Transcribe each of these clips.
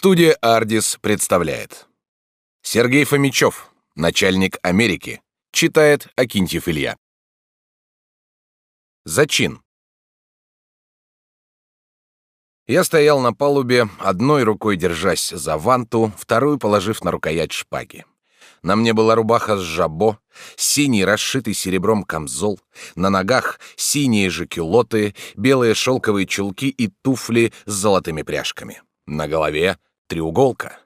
Студия «Ардис» представляет. Сергей Фомичев, начальник Америки, читает Акинтьев Илья. Зачин. Я стоял на палубе, одной рукой держась за ванту, вторую положив на рукоять шпаги. На мне была рубаха с жабо, синий расшитый серебром камзол, на ногах синие же кюлоты, белые шелковые чулки и туфли с золотыми пряжками. На голове треуголка.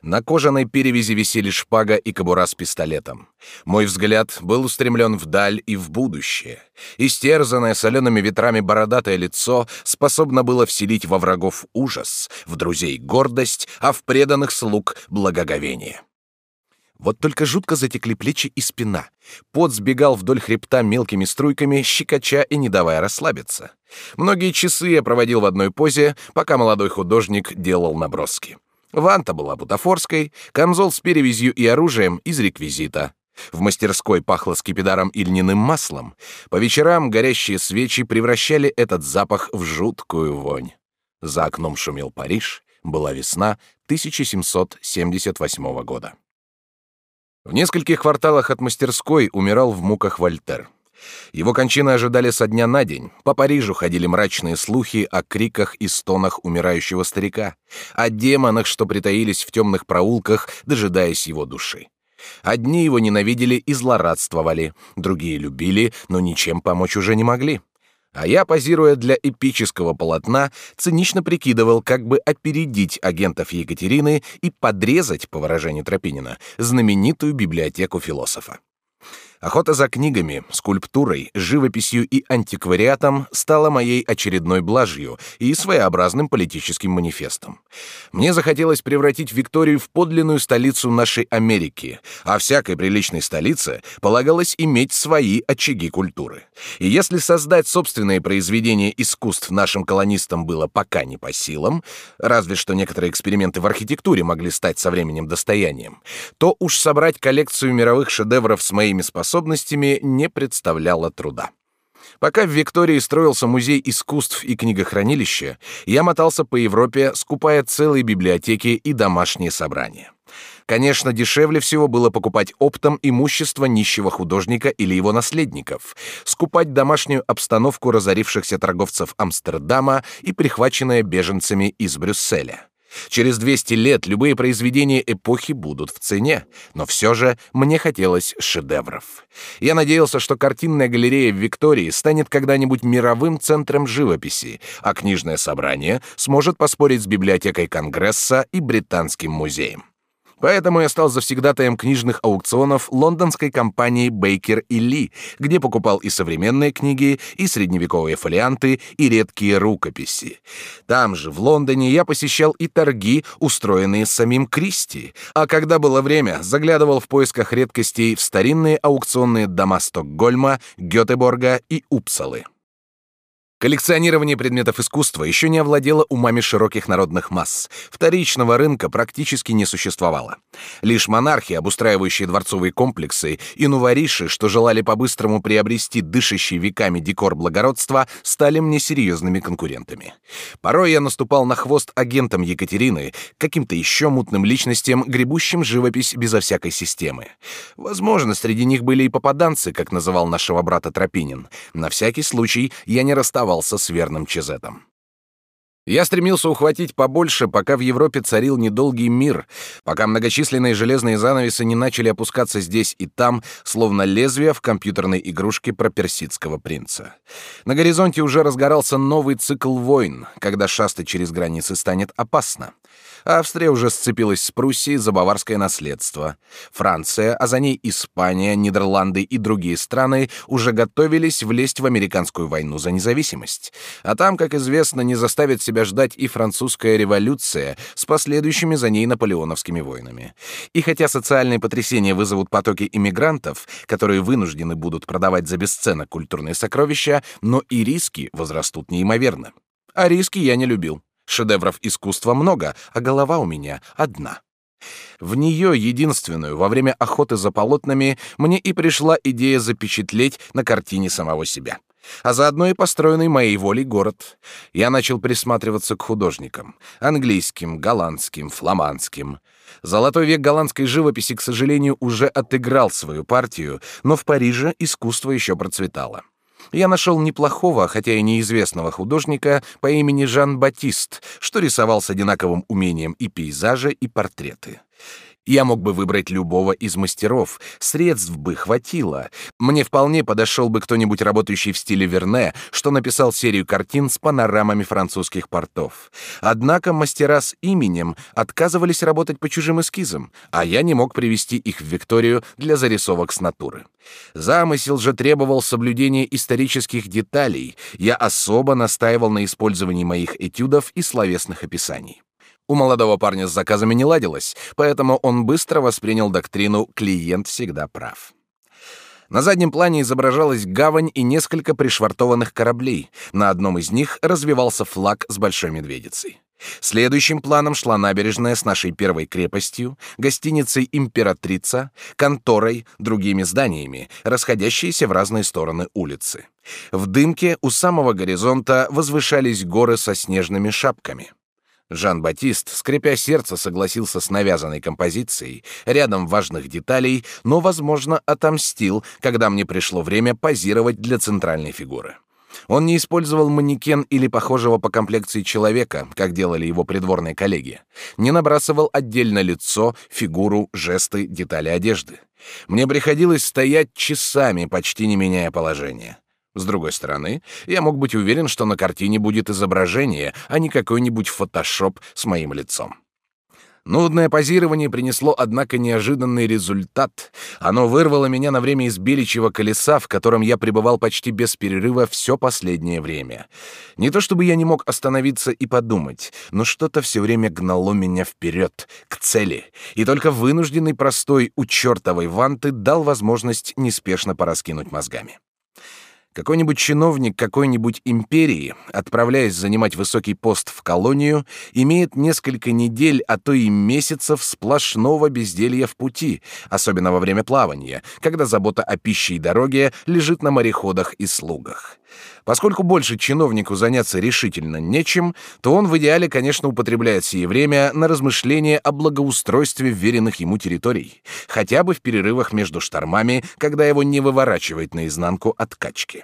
На кожаной перевязи висели шпага и кобура с пистолетом. Мой взгляд был устремлен вдаль и в будущее. Истерзанное солеными ветрами бородатое лицо способно было вселить во врагов ужас, в друзей гордость, а в преданных слуг благоговение. Вот только жутко затекли плечи и спина. Пот сбегал вдоль хребта мелкими струйками, щекоча и не давая расслабиться. Многие часы я проводил в одной позе, пока молодой художник делал наброски. Ванта была бутафорской, камзол с перевязью и оружием из реквизита. В мастерской пахло скипидаром и льняным маслом. По вечерам горящие свечи превращали этот запах в жуткую вонь. За окном шумел Париж, была весна 1778 года. В нескольких кварталах от мастерской умирал в муках Вольтер. Его кончины ожидали со дня на день. По Парижу ходили мрачные слухи о криках и стонах умирающего старика, о демонах, что притаились в темных проулках, дожидаясь его души. Одни его ненавидели и злорадствовали, другие любили, но ничем помочь уже не могли. А я, позируя для эпического полотна, цинично прикидывал, как бы опередить агентов Екатерины и подрезать, по выражению Тропинина, знаменитую библиотеку философа. Охота за книгами, скульптурой, живописью и антиквариатом стала моей очередной блажью и своеобразным политическим манифестом. Мне захотелось превратить Викторию в подлинную столицу нашей Америки, а всякой приличной столице полагалось иметь свои очаги культуры. И если создать собственные произведения искусств нашим колонистам было пока не по силам, разве что некоторые эксперименты в архитектуре могли стать со временем достоянием, то уж собрать коллекцию мировых шедевров с моими способностями способностями не представляло труда. Пока в Виктории строился музей искусств и книгохранилище, я мотался по Европе, скупая целые библиотеки и домашние собрания. Конечно, дешевле всего было покупать оптом имущество нищего художника или его наследников, скупать домашнюю обстановку разорившихся торговцев Амстердама и прихваченное беженцами из Брюсселя. Через 200 лет любые произведения эпохи будут в цене, но все же мне хотелось шедевров. Я надеялся, что картинная галерея в Виктории станет когда-нибудь мировым центром живописи, а книжное собрание сможет поспорить с библиотекой Конгресса и Британским музеем. Поэтому я стал завсегдатаем книжных аукционов лондонской компании Бейкер и Ли, где покупал и современные книги, и средневековые фолианты, и редкие рукописи. Там же, в Лондоне, я посещал и торги, устроенные самим Кристи, а когда было время, заглядывал в поисках редкостей в старинные аукционные дома Стокгольма, Гётеборга и Упсалы. Коллекционирование предметов искусства еще не овладело умами широких народных масс. Вторичного рынка практически не существовало. Лишь монархи, обустраивающие дворцовые комплексы, и нувориши, что желали по-быстрому приобрести дышащий веками декор благородства, стали мне серьезными конкурентами. Порой я наступал на хвост агентам Екатерины, каким-то еще мутным личностям, гребущим живопись безо всякой системы. Возможно, среди них были и попаданцы, как называл нашего брата Тропинин. На всякий случай я не расставал расставался с верным Чезетом. Я стремился ухватить побольше, пока в Европе царил недолгий мир, пока многочисленные железные занавесы не начали опускаться здесь и там, словно лезвия в компьютерной игрушке про персидского принца. На горизонте уже разгорался новый цикл войн, когда шастать через границы станет опасно. Австрия уже сцепилась с Пруссией за баварское наследство. Франция, а за ней Испания, Нидерланды и другие страны уже готовились влезть в американскую войну за независимость. А там, как известно, не заставит себя ждать и французская революция с последующими за ней наполеоновскими войнами. И хотя социальные потрясения вызовут потоки иммигрантов, которые вынуждены будут продавать за бесценок культурные сокровища, но и риски возрастут неимоверно. А риски я не любил. Шедевров искусства много, а голова у меня одна. В нее, единственную, во время охоты за полотнами, мне и пришла идея запечатлеть на картине самого себя. а заодно и построенный моей волей город. Я начал присматриваться к художникам — английским, голландским, фламандским. Золотой век голландской живописи, к сожалению, уже отыграл свою партию, но в Париже искусство еще процветало. Я нашел неплохого, хотя и неизвестного художника по имени Жан-Батист, что рисовал с одинаковым умением и пейзажи, и портреты. Я мог бы выбрать любого из мастеров, средств бы хватило. Мне вполне подошел бы кто-нибудь, работающий в стиле Верне, что написал серию картин с панорамами французских портов. Однако мастера с именем отказывались работать по чужим эскизам, а я не мог привести их в Викторию для зарисовок с натуры. Замысел же требовал соблюдения исторических деталей. Я особо настаивал на использовании моих этюдов и словесных описаний. У молодого парня с заказами не ладилось, поэтому он быстро воспринял доктрину «клиент всегда прав». На заднем плане изображалась гавань и несколько пришвартованных кораблей. На одном из них развивался флаг с большой медведицей. Следующим планом шла набережная с нашей первой крепостью, гостиницей «Императрица», конторой, другими зданиями, расходящиеся в разные стороны улицы. В дымке у самого горизонта возвышались горы со снежными шапками. Жан-Батист, скрипя сердце, согласился с навязанной композицией, рядом важных деталей, но, возможно, отомстил, когда мне пришло время позировать для центральной фигуры. Он не использовал манекен или похожего по комплекции человека, как делали его придворные коллеги. Не набрасывал отдельно лицо, фигуру, жесты, детали одежды. Мне приходилось стоять часами, почти не меняя положение. С другой стороны, я мог быть уверен, что на картине будет изображение, а не какой-нибудь фотошоп с моим лицом. Нудное позирование принесло, однако, неожиданный результат. Оно вырвало меня на время из беличьего колеса, в котором я пребывал почти без перерыва все последнее время. Не то чтобы я не мог остановиться и подумать, но что-то все время гнало меня вперед, к цели, и только вынужденный простой у чертовой ванты дал возможность неспешно пораскинуть мозгами. Какой-нибудь чиновник какой-нибудь империи, отправляясь занимать высокий пост в колонию, имеет несколько недель, а то и месяцев сплошного безделья в пути, особенно во время плавания, когда забота о пище и дороге лежит на мореходах и слугах. Поскольку больше чиновнику заняться решительно нечем, то он в идеале, конечно, употребляет сие время на размышления о благоустройстве веренных ему территорий, хотя бы в перерывах между штормами, когда его не выворачивает наизнанку от качки.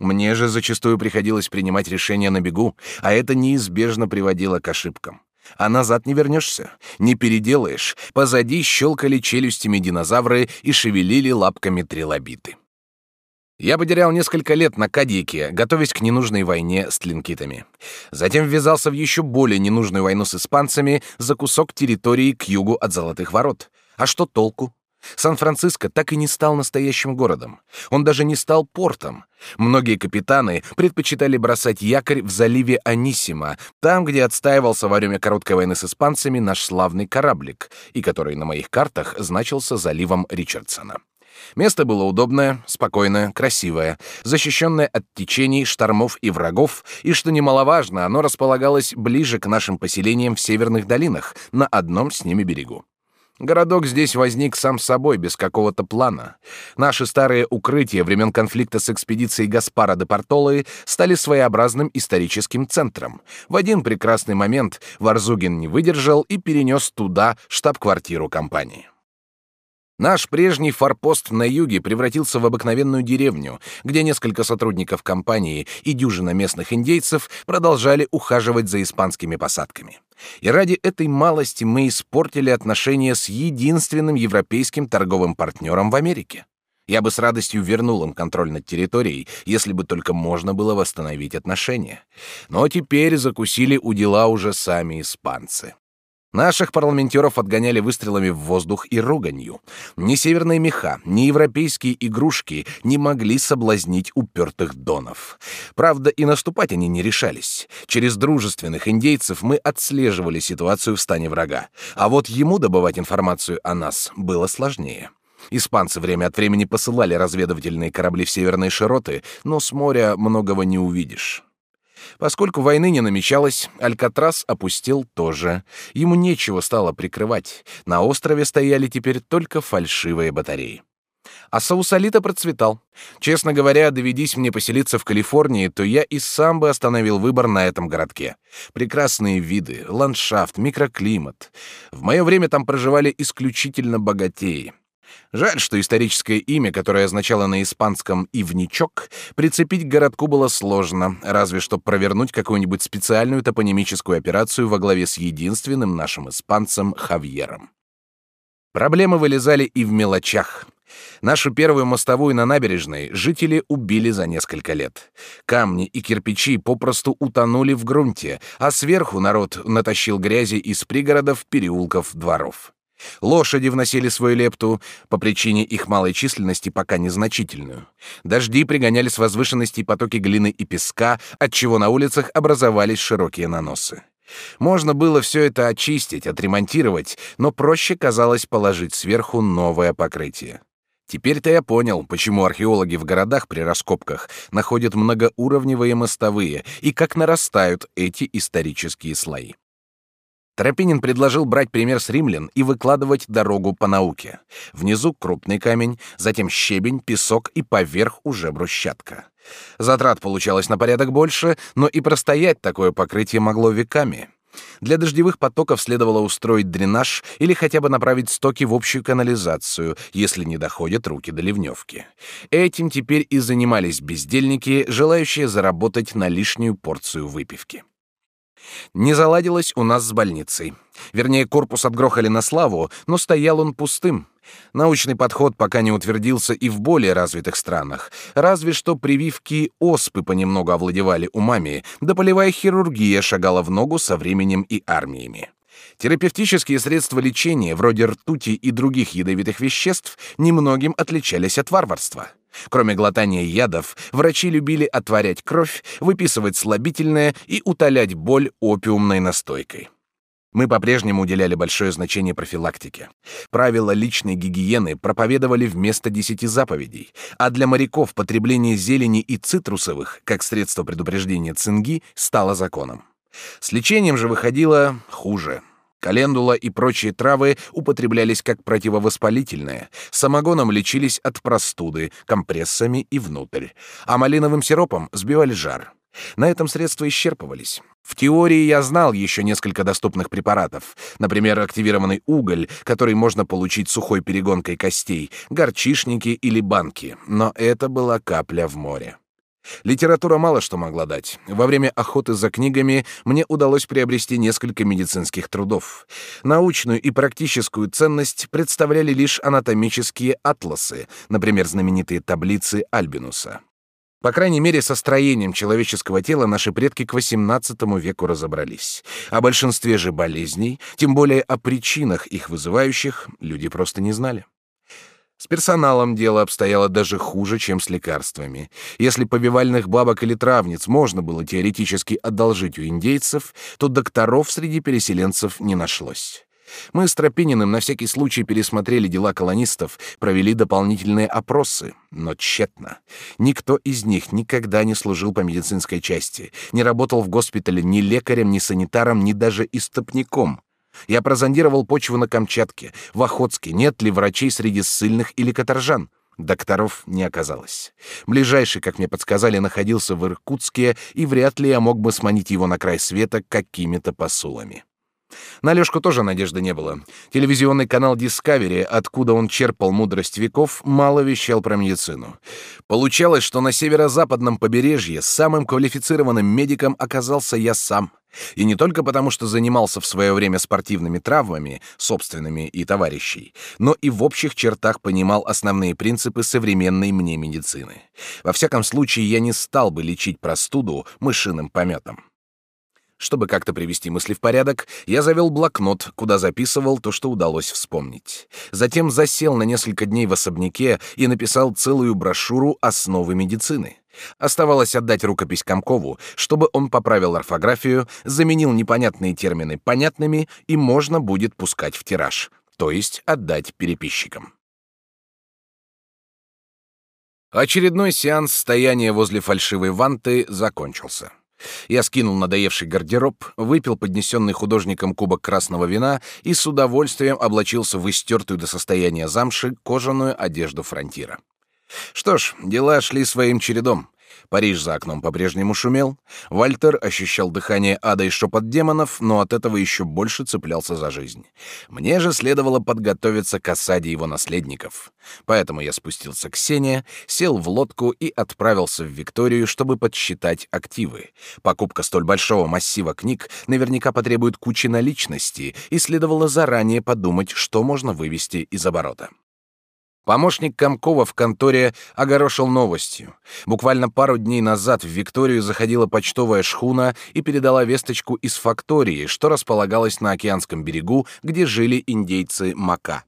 Мне же зачастую приходилось принимать решения на бегу, а это неизбежно приводило к ошибкам. А назад не вернешься, не переделаешь. Позади щелкали челюстями динозавры и шевелили лапками трилобиты. Я потерял несколько лет на Кадике, готовясь к ненужной войне с тлинкитами. Затем ввязался в еще более ненужную войну с испанцами за кусок территории к югу от Золотых Ворот. А что толку? Сан-Франциско так и не стал настоящим городом. Он даже не стал портом. Многие капитаны предпочитали бросать якорь в заливе Анисима, там, где отстаивался во время короткой войны с испанцами наш славный кораблик, и который на моих картах значился заливом Ричардсона. Место было удобное, спокойное, красивое, защищенное от течений, штормов и врагов, и, что немаловажно, оно располагалось ближе к нашим поселениям в северных долинах, на одном с ними берегу. Городок здесь возник сам собой, без какого-то плана. Наши старые укрытия времен конфликта с экспедицией Гаспара де Портолы стали своеобразным историческим центром. В один прекрасный момент Варзугин не выдержал и перенес туда штаб-квартиру компании. Наш прежний форпост на юге превратился в обыкновенную деревню, где несколько сотрудников компании и дюжина местных индейцев продолжали ухаживать за испанскими посадками. И ради этой малости мы испортили отношения с единственным европейским торговым партнером в Америке. Я бы с радостью вернул им контроль над территорией, если бы только можно было восстановить отношения. Но теперь закусили у дела уже сами испанцы. Наших парламентеров отгоняли выстрелами в воздух и руганью. Ни северные меха, ни европейские игрушки не могли соблазнить упертых донов. Правда, и наступать они не решались. Через дружественных индейцев мы отслеживали ситуацию в стане врага. А вот ему добывать информацию о нас было сложнее. Испанцы время от времени посылали разведывательные корабли в северные широты, но с моря многого не увидишь. Поскольку войны не намечалось, Алькатрас опустел тоже. Ему нечего стало прикрывать. На острове стояли теперь только фальшивые батареи. А Саусалита процветал. Честно говоря, доведись мне поселиться в Калифорнии, то я и сам бы остановил выбор на этом городке. Прекрасные виды, ландшафт, микроклимат. В мое время там проживали исключительно богатеи. Жаль, что историческое имя, которое означало на испанском «ивничок», прицепить к городку было сложно, разве что провернуть какую-нибудь специальную топонимическую операцию во главе с единственным нашим испанцем Хавьером. Проблемы вылезали и в мелочах. Нашу первую мостовую на набережной жители убили за несколько лет. Камни и кирпичи попросту утонули в грунте, а сверху народ натащил грязи из пригородов, переулков, дворов. Лошади вносили свою лепту, по причине их малой численности пока незначительную. Дожди пригоняли с возвышенностей потоки глины и песка, отчего на улицах образовались широкие наносы. Можно было все это очистить, отремонтировать, но проще казалось положить сверху новое покрытие. Теперь-то я понял, почему археологи в городах при раскопках находят многоуровневые мостовые и как нарастают эти исторические слои. Тропинин предложил брать пример с римлян и выкладывать дорогу по науке. Внизу крупный камень, затем щебень, песок и поверх уже брусчатка. Затрат получалось на порядок больше, но и простоять такое покрытие могло веками. Для дождевых потоков следовало устроить дренаж или хотя бы направить стоки в общую канализацию, если не доходят руки до ливневки. Этим теперь и занимались бездельники, желающие заработать на лишнюю порцию выпивки. Не заладилось у нас с больницей. Вернее, корпус отгрохали на славу, но стоял он пустым. Научный подход пока не утвердился и в более развитых странах. Разве что прививки оспы понемногу овладевали умами, да полевая хирургия шагала в ногу со временем и армиями. Терапевтические средства лечения, вроде ртути и других ядовитых веществ, немногим отличались от варварства. Кроме глотания ядов, врачи любили отварять кровь, выписывать слабительное и утолять боль опиумной настойкой. Мы по-прежнему уделяли большое значение профилактике. Правила личной гигиены проповедовали вместо десяти заповедей, а для моряков потребление зелени и цитрусовых, как средство предупреждения цинги, стало законом. С лечением же выходило хуже. Календула и прочие травы употреблялись как противовоспалительные, самогоном лечились от простуды, компрессами и внутрь, а малиновым сиропом сбивали жар. На этом средства исчерпывались. В теории я знал еще несколько доступных препаратов, например, активированный уголь, который можно получить сухой перегонкой костей, горчишники или банки, но это была капля в море. Литература мало что могла дать. Во время охоты за книгами мне удалось приобрести несколько медицинских трудов. Научную и практическую ценность представляли лишь анатомические атласы, например, знаменитые таблицы Альбинуса. По крайней мере, со строением человеческого тела наши предки к XVIII веку разобрались. О большинстве же болезней, тем более о причинах их вызывающих, люди просто не знали. С персоналом дело обстояло даже хуже, чем с лекарствами. Если повивальных бабок или травниц можно было теоретически одолжить у индейцев, то докторов среди переселенцев не нашлось. Мы с Тропининым на всякий случай пересмотрели дела колонистов, провели дополнительные опросы, но тщетно. Никто из них никогда не служил по медицинской части, не работал в госпитале ни лекарем, ни санитаром, ни даже истопником. Я прозондировал почву на Камчатке, в Охотске, нет ли врачей среди ссыльных или каторжан. Докторов не оказалось. Ближайший, как мне подсказали, находился в Иркутске, и вряд ли я мог бы сманить его на край света какими-то посулами. На Лёшку тоже надежды не было. Телевизионный канал Discovery, откуда он черпал мудрость веков, мало вещал про медицину. Получалось, что на северо-западном побережье самым квалифицированным медиком оказался я сам. И не только потому, что занимался в свое время спортивными травмами, собственными и товарищей, но и в общих чертах понимал основные принципы современной мне медицины. Во всяком случае, я не стал бы лечить простуду мышиным пометом. Чтобы как-то привести мысли в порядок, я завел блокнот, куда записывал то, что удалось вспомнить. Затем засел на несколько дней в особняке и написал целую брошюру «Основы медицины». Оставалось отдать рукопись Комкову, чтобы он поправил орфографию, заменил непонятные термины понятными и можно будет пускать в тираж, то есть отдать переписчикам. Очередной сеанс стояния возле фальшивой ванты закончился. Я скинул надоевший гардероб, выпил поднесенный художником кубок красного вина и с удовольствием облачился в истертую до состояния замши кожаную одежду фронтира. Что ж, дела шли своим чередом. Париж за окном по-прежнему шумел. Вальтер ощущал дыхание ада и шепот демонов, но от этого еще больше цеплялся за жизнь. Мне же следовало подготовиться к осаде его наследников. Поэтому я спустился к Сене, сел в лодку и отправился в Викторию, чтобы подсчитать активы. Покупка столь большого массива книг наверняка потребует кучи наличности, и следовало заранее подумать, что можно вывести из оборота. Помощник Комкова в конторе огорошил новостью. Буквально пару дней назад в Викторию заходила почтовая шхуна и передала весточку из фактории, что располагалась на океанском берегу, где жили индейцы Мака.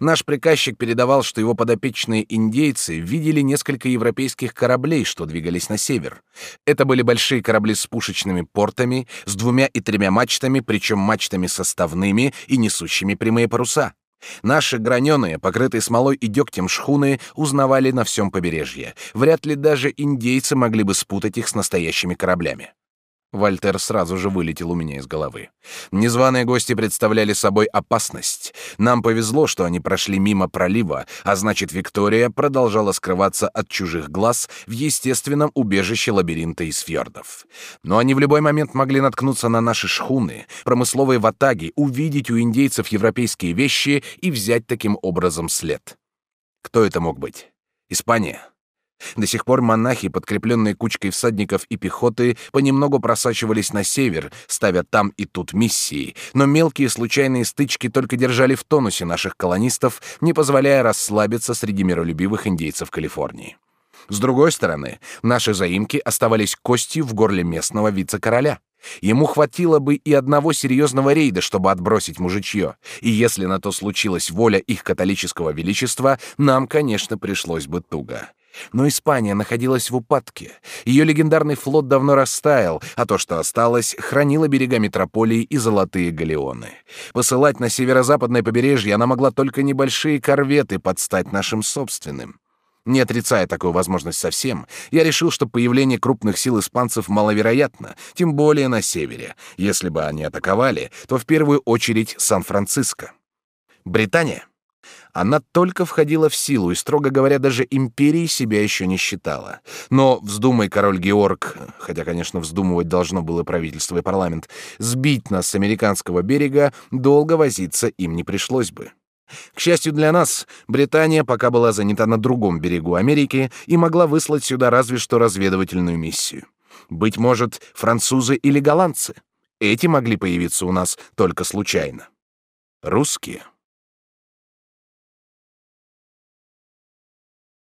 Наш приказчик передавал, что его подопечные индейцы видели несколько европейских кораблей, что двигались на север. Это были большие корабли с пушечными портами, с двумя и тремя мачтами, причем мачтами составными и несущими прямые паруса. Наши граненые, покрытые смолой и дегтем шхуны, узнавали на всем побережье. Вряд ли даже индейцы могли бы спутать их с настоящими кораблями. Вольтер сразу же вылетел у меня из головы. Незваные гости представляли собой опасность. Нам повезло, что они прошли мимо пролива, а значит, Виктория продолжала скрываться от чужих глаз в естественном убежище лабиринта из фьордов. Но они в любой момент могли наткнуться на наши шхуны, промысловые ватаги, увидеть у индейцев европейские вещи и взять таким образом след. Кто это мог быть? Испания? До сих пор монахи, подкрепленные кучкой всадников и пехоты, понемногу просачивались на север, ставя там и тут миссии, но мелкие случайные стычки только держали в тонусе наших колонистов, не позволяя расслабиться среди миролюбивых индейцев Калифорнии. С другой стороны, наши заимки оставались костью в горле местного вице-короля. Ему хватило бы и одного серьезного рейда, чтобы отбросить мужичье, и если на то случилась воля их католического величества, нам, конечно, пришлось бы туго. Но Испания находилась в упадке. Ее легендарный флот давно растаял, а то, что осталось, хранило берега метрополии и золотые галеоны. Посылать на северо-западное побережье она могла только небольшие корветы подстать нашим собственным. Не отрицая такую возможность совсем, я решил, что появление крупных сил испанцев маловероятно, тем более на севере. Если бы они атаковали, то в первую очередь Сан-Франциско. Британия? Она только входила в силу и, строго говоря, даже империей себя еще не считала. Но вздумай король Георг, хотя, конечно, вздумывать должно было правительство и парламент, сбить нас с американского берега, долго возиться им не пришлось бы. К счастью для нас, Британия пока была занята на другом берегу Америки и могла выслать сюда разве что разведывательную миссию. Быть может, французы или голландцы. Эти могли появиться у нас только случайно. Русские —